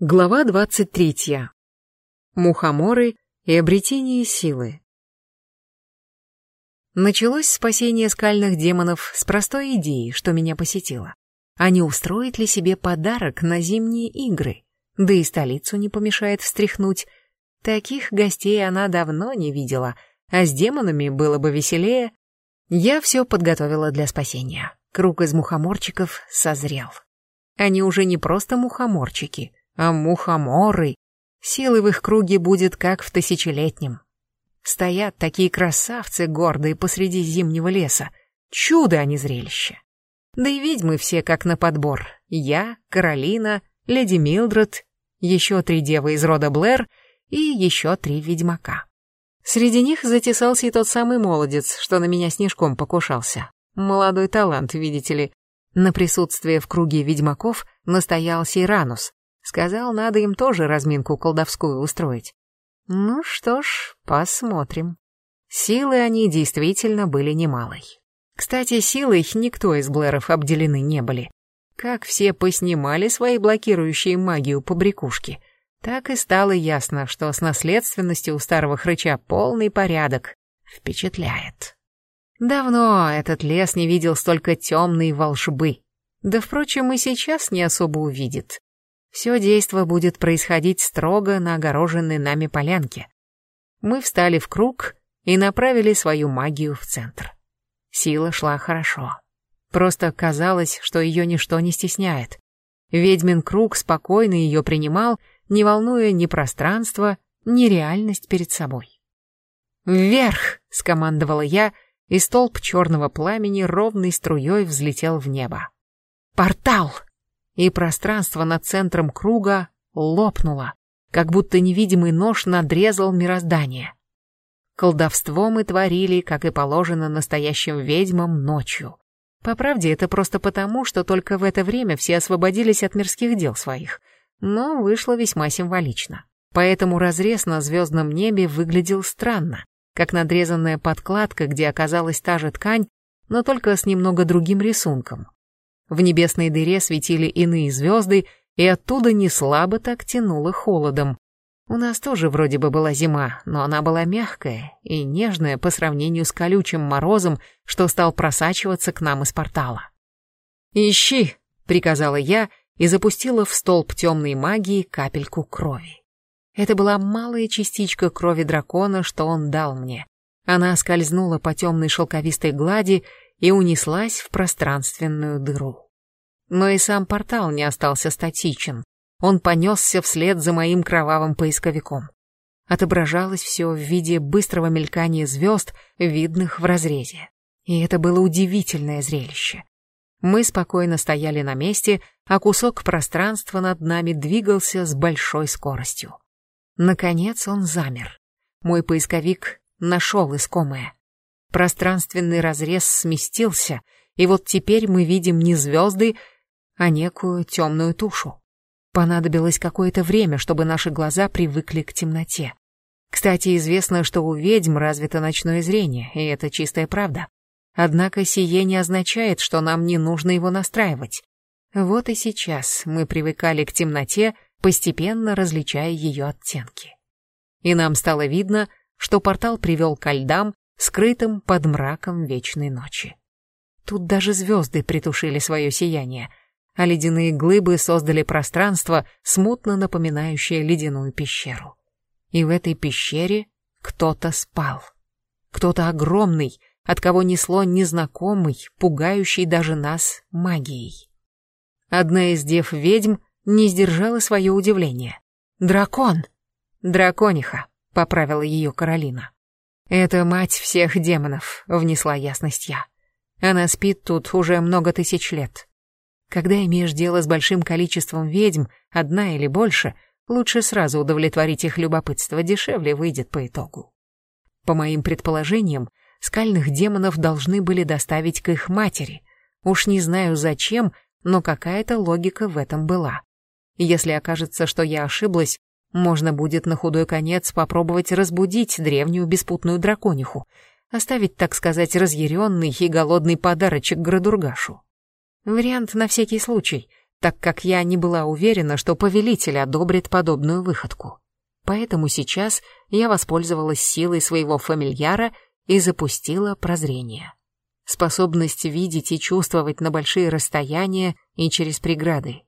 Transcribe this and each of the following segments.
Глава 23. Мухоморы и обретение силы. Началось спасение скальных демонов с простой идеи, что меня посетило. А не устроить ли себе подарок на зимние игры? Да и столицу не помешает встряхнуть. Таких гостей она давно не видела, а с демонами было бы веселее. Я все подготовила для спасения. Круг из мухоморчиков созрел. Они уже не просто мухоморчики — а мухоморы. Силы в их круге будет как в тысячелетнем. Стоят такие красавцы гордые посреди зимнего леса. Чудо, а не зрелище. Да и ведьмы все как на подбор. Я, Каролина, леди Милдред, еще три девы из рода Блэр и еще три ведьмака. Среди них затесался и тот самый молодец, что на меня снежком покушался. Молодой талант, видите ли. На присутствие в круге ведьмаков настоял Сейранус, Сказал, надо им тоже разминку колдовскую устроить. Ну что ж, посмотрим. Силы они действительно были немалой. Кстати, силой никто из Блэров обделены не были. Как все поснимали свои блокирующие магию побрякушки, так и стало ясно, что с наследственностью у старого хрыча полный порядок. Впечатляет. Давно этот лес не видел столько темной волшбы. Да, впрочем, и сейчас не особо увидит. Все действо будет происходить строго на огороженной нами полянке. Мы встали в круг и направили свою магию в центр. Сила шла хорошо. Просто казалось, что ее ничто не стесняет. Ведьмин круг спокойно ее принимал, не волнуя ни пространство, ни реальность перед собой. «Вверх!» — скомандовала я, и столб черного пламени ровной струей взлетел в небо. «Портал!» И пространство над центром круга лопнуло, как будто невидимый нож надрезал мироздание. Колдовство мы творили, как и положено настоящим ведьмам, ночью. По правде, это просто потому, что только в это время все освободились от мирских дел своих, но вышло весьма символично. Поэтому разрез на звездном небе выглядел странно, как надрезанная подкладка, где оказалась та же ткань, но только с немного другим рисунком. В небесной дыре светили иные звезды, и оттуда не слабо так тянуло холодом. У нас тоже вроде бы была зима, но она была мягкая и нежная по сравнению с колючим морозом, что стал просачиваться к нам из портала. «Ищи!» — приказала я и запустила в столб темной магии капельку крови. Это была малая частичка крови дракона, что он дал мне. Она скользнула по темной шелковистой глади и унеслась в пространственную дыру. Но и сам портал не остался статичен. Он понесся вслед за моим кровавым поисковиком. Отображалось все в виде быстрого мелькания звезд, видных в разрезе. И это было удивительное зрелище. Мы спокойно стояли на месте, а кусок пространства над нами двигался с большой скоростью. Наконец он замер. Мой поисковик нашел искомое. Пространственный разрез сместился, и вот теперь мы видим не звезды, а некую темную тушу. Понадобилось какое-то время, чтобы наши глаза привыкли к темноте. Кстати, известно, что у ведьм развито ночное зрение, и это чистая правда. Однако сие не означает, что нам не нужно его настраивать. Вот и сейчас мы привыкали к темноте, постепенно различая ее оттенки. И нам стало видно, что портал привел ко льдам, скрытым под мраком вечной ночи. Тут даже звезды притушили свое сияние, а ледяные глыбы создали пространство, смутно напоминающее ледяную пещеру. И в этой пещере кто-то спал. Кто-то огромный, от кого несло незнакомый, пугающий даже нас магией. Одна из дев-ведьм не сдержала свое удивление. «Дракон!» «Дракониха», — поправила ее Каролина. «Это мать всех демонов», — внесла ясность я. «Она спит тут уже много тысяч лет. Когда имеешь дело с большим количеством ведьм, одна или больше, лучше сразу удовлетворить их любопытство, дешевле выйдет по итогу». По моим предположениям, скальных демонов должны были доставить к их матери. Уж не знаю зачем, но какая-то логика в этом была. Если окажется, что я ошиблась, можно будет на худой конец попробовать разбудить древнюю беспутную дракониху, оставить, так сказать, разъяренный и голодный подарочек Градургашу. Вариант на всякий случай, так как я не была уверена, что повелитель одобрит подобную выходку. Поэтому сейчас я воспользовалась силой своего фамильяра и запустила прозрение. Способность видеть и чувствовать на большие расстояния и через преграды.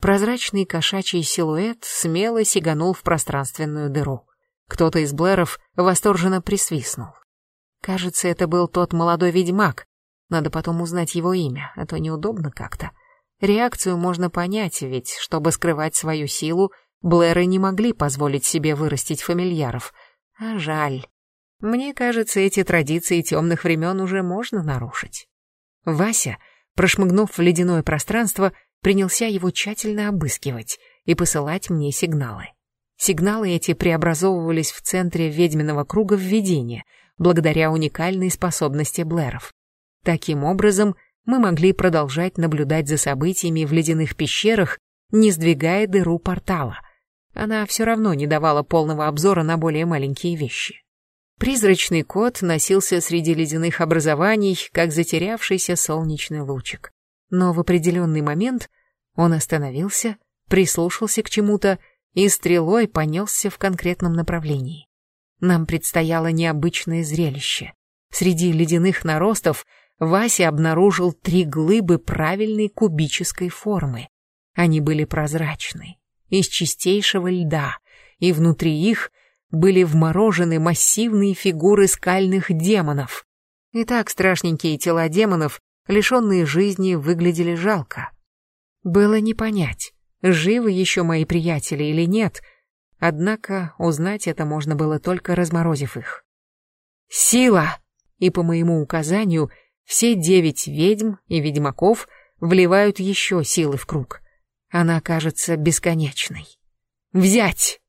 Прозрачный кошачий силуэт смело сиганул в пространственную дыру. Кто-то из Блэров восторженно присвистнул. Кажется, это был тот молодой ведьмак. Надо потом узнать его имя, а то неудобно как-то. Реакцию можно понять, ведь, чтобы скрывать свою силу, Блэры не могли позволить себе вырастить фамильяров. А жаль. Мне кажется, эти традиции темных времен уже можно нарушить. Вася, прошмыгнув в ледяное пространство, принялся его тщательно обыскивать и посылать мне сигналы. Сигналы эти преобразовывались в центре ведьминого круга введения, благодаря уникальной способности Блэров. Таким образом, мы могли продолжать наблюдать за событиями в ледяных пещерах, не сдвигая дыру портала. Она все равно не давала полного обзора на более маленькие вещи. Призрачный кот носился среди ледяных образований, как затерявшийся солнечный лучик. Но в определенный момент он остановился, прислушался к чему-то и стрелой понесся в конкретном направлении. Нам предстояло необычное зрелище. Среди ледяных наростов Вася обнаружил три глыбы правильной кубической формы. Они были прозрачны, из чистейшего льда, и внутри их были вморожены массивные фигуры скальных демонов. И так страшненькие тела демонов, лишенные жизни, выглядели жалко. Было не понять, живы еще мои приятели или нет, однако узнать это можно было только разморозив их. «Сила!» И по моему указанию все девять ведьм и ведьмаков вливают еще силы в круг. Она кажется бесконечной. «Взять!»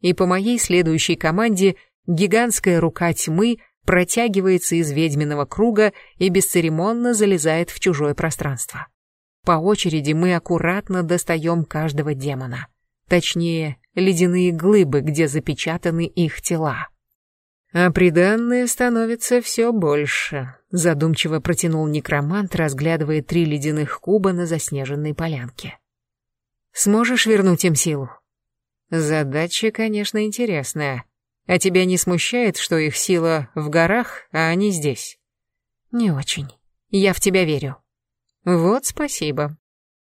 И по моей следующей команде гигантская рука тьмы протягивается из ведьминого круга и бесцеремонно залезает в чужое пространство. По очереди мы аккуратно достаем каждого демона. Точнее, ледяные глыбы, где запечатаны их тела. А приданное становится все больше, задумчиво протянул некромант, разглядывая три ледяных куба на заснеженной полянке. Сможешь вернуть им силу? Задача, конечно, интересная. А тебя не смущает, что их сила в горах, а они здесь? Не очень. Я в тебя верю. Вот спасибо.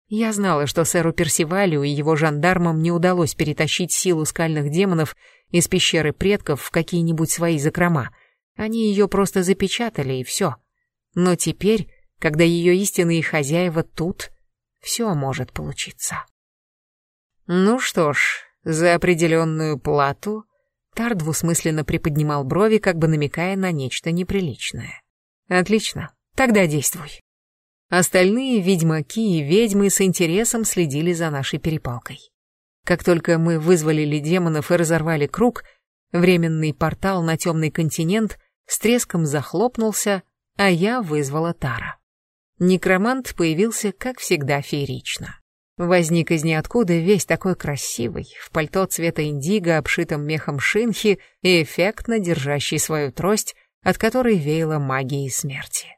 Я знала, что сэру Персивалю и его жандармам не удалось перетащить силу скальных демонов из пещеры предков в какие-нибудь свои закрома. Они ее просто запечатали, и все. Но теперь, когда ее истинные хозяева тут, все может получиться. Ну что ж, за определенную плату Тар двусмысленно приподнимал брови, как бы намекая на нечто неприличное. Отлично, тогда действуй. Остальные ведьмаки и ведьмы с интересом следили за нашей перепалкой. Как только мы вызволили демонов и разорвали круг, временный портал на темный континент с треском захлопнулся, а я вызвала Тара. Некромант появился, как всегда, феерично. Возник из ниоткуда весь такой красивый, в пальто цвета индиго, обшитом мехом шинхи и эффектно держащий свою трость, от которой веяло магией смерти.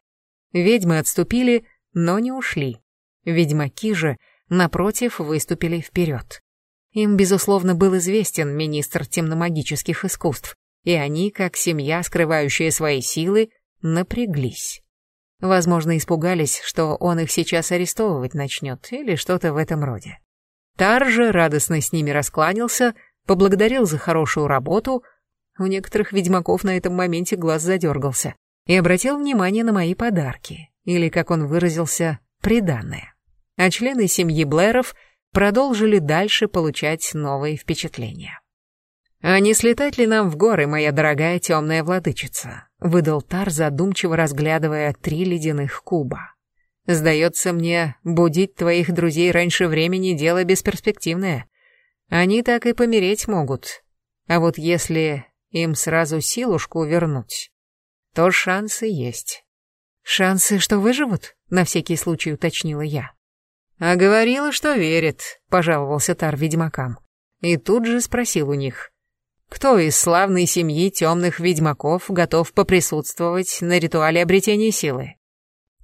Ведьмы отступили, но не ушли. Ведьмаки же, напротив, выступили вперед. Им, безусловно, был известен министр темномагических искусств, и они, как семья, скрывающая свои силы, напряглись. Возможно, испугались, что он их сейчас арестовывать начнет или что-то в этом роде. Тар же радостно с ними раскланялся, поблагодарил за хорошую работу, у некоторых ведьмаков на этом моменте глаз задергался, и обратил внимание на мои подарки или, как он выразился, приданное. А члены семьи Блэров продолжили дальше получать новые впечатления. «А не слетать ли нам в горы, моя дорогая темная владычица?» — выдал Тар, задумчиво разглядывая три ледяных куба. «Сдается мне, будить твоих друзей раньше времени — дело бесперспективное. Они так и помереть могут. А вот если им сразу силушку вернуть, то шансы есть». «Шансы, что выживут?» — на всякий случай уточнила я. «А говорила, что верит», — пожаловался Тар ведьмакам. И тут же спросил у них, кто из славной семьи темных ведьмаков готов поприсутствовать на ритуале обретения силы?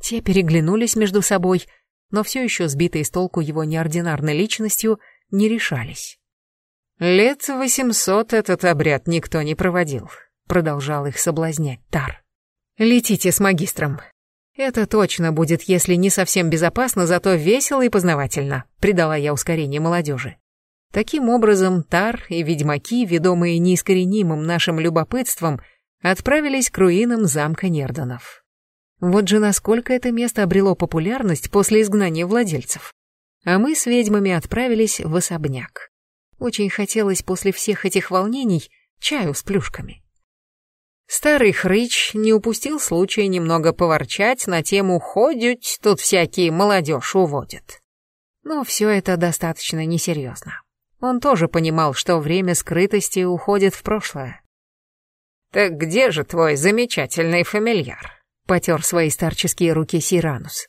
Те переглянулись между собой, но все еще сбитые с толку его неординарной личностью не решались. «Лет восемьсот этот обряд никто не проводил», — продолжал их соблазнять Тар. «Летите с магистром. Это точно будет, если не совсем безопасно, зато весело и познавательно», — придала я ускорение молодежи. Таким образом, Тар и ведьмаки, ведомые неискоренимым нашим любопытством, отправились к руинам замка Нердонов. Вот же насколько это место обрело популярность после изгнания владельцев. А мы с ведьмами отправились в особняк. Очень хотелось после всех этих волнений чаю с плюшками. Старый хрыч не упустил случая немного поворчать на тему «ходить, тут всякие молодежь уводят». Но все это достаточно несерьезно. Он тоже понимал, что время скрытости уходит в прошлое. «Так где же твой замечательный фамильяр?» — потер свои старческие руки Сиранус.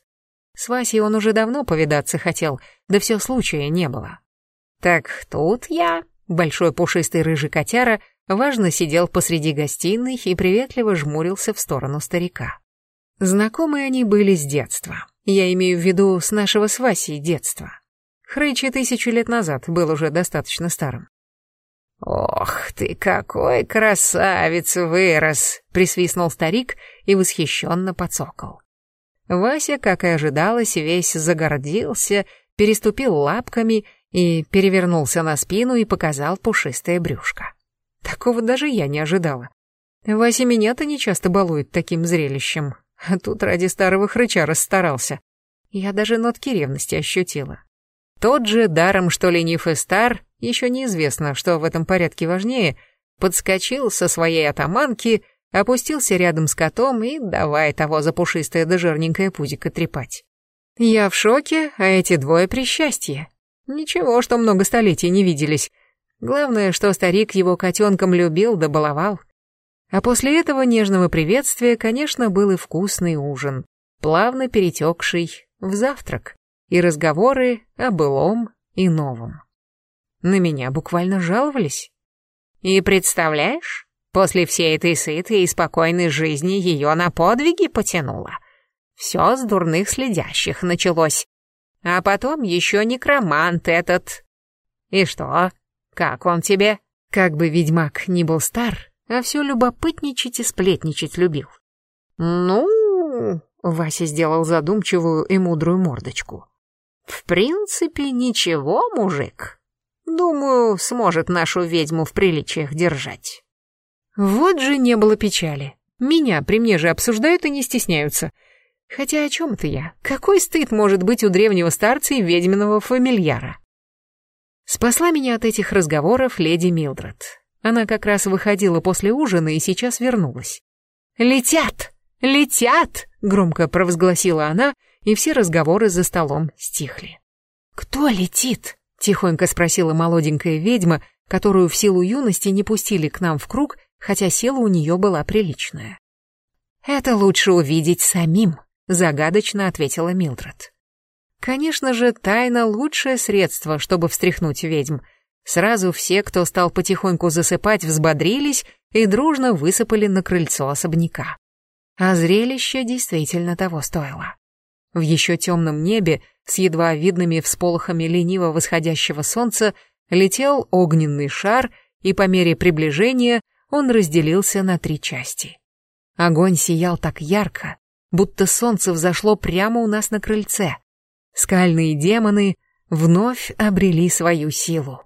С Васей он уже давно повидаться хотел, да все случая не было. Так тут я, большой пушистый рыжий котяра, важно сидел посреди гостиной и приветливо жмурился в сторону старика. Знакомые они были с детства. Я имею в виду с нашего с Васей детства. Хрычи тысячу лет назад был уже достаточно старым. «Ох ты, какой красавец вырос!» — присвистнул старик и восхищенно подсокол. Вася, как и ожидалось, весь загордился, переступил лапками и перевернулся на спину и показал пушистое брюшко. Такого даже я не ожидала. Вася меня-то не часто балует таким зрелищем, а тут ради старого хрыча расстарался. Я даже нотки ревности ощутила. Тот же, даром что ленив и стар, еще неизвестно, что в этом порядке важнее, подскочил со своей атаманки, опустился рядом с котом и давай того за пушистое да жирненькое пузико трепать. Я в шоке, а эти двое при счастье. Ничего, что много столетий не виделись. Главное, что старик его котенком любил да баловал. А после этого нежного приветствия, конечно, был и вкусный ужин, плавно перетекший в завтрак, и разговоры о былом и новом. На меня буквально жаловались. И представляешь, после всей этой сытой и спокойной жизни ее на подвиги потянуло. Все с дурных следящих началось. А потом еще некромант этот. И что? Как он тебе? Как бы ведьмак не был стар, а все любопытничать и сплетничать любил. Ну, Вася сделал задумчивую и мудрую мордочку. В принципе, ничего, мужик. Думаю, сможет нашу ведьму в приличиях держать. Вот же не было печали. Меня при мне же обсуждают и не стесняются. Хотя о чем это я? Какой стыд может быть у древнего старца и ведьминого фамильяра? Спасла меня от этих разговоров леди Милдред. Она как раз выходила после ужина и сейчас вернулась. «Летят! Летят!» — громко провозгласила она, и все разговоры за столом стихли. «Кто летит?» — тихонько спросила молоденькая ведьма, которую в силу юности не пустили к нам в круг, хотя сила у нее была приличная. «Это лучше увидеть самим», загадочно ответила Милдред. Конечно же, тайна — лучшее средство, чтобы встряхнуть ведьм. Сразу все, кто стал потихоньку засыпать, взбодрились и дружно высыпали на крыльцо особняка. А зрелище действительно того стоило. В еще темном небе, с едва видными всполохами лениво восходящего солнца, летел огненный шар, и по мере приближения он разделился на три части. Огонь сиял так ярко, будто солнце взошло прямо у нас на крыльце. Скальные демоны вновь обрели свою силу.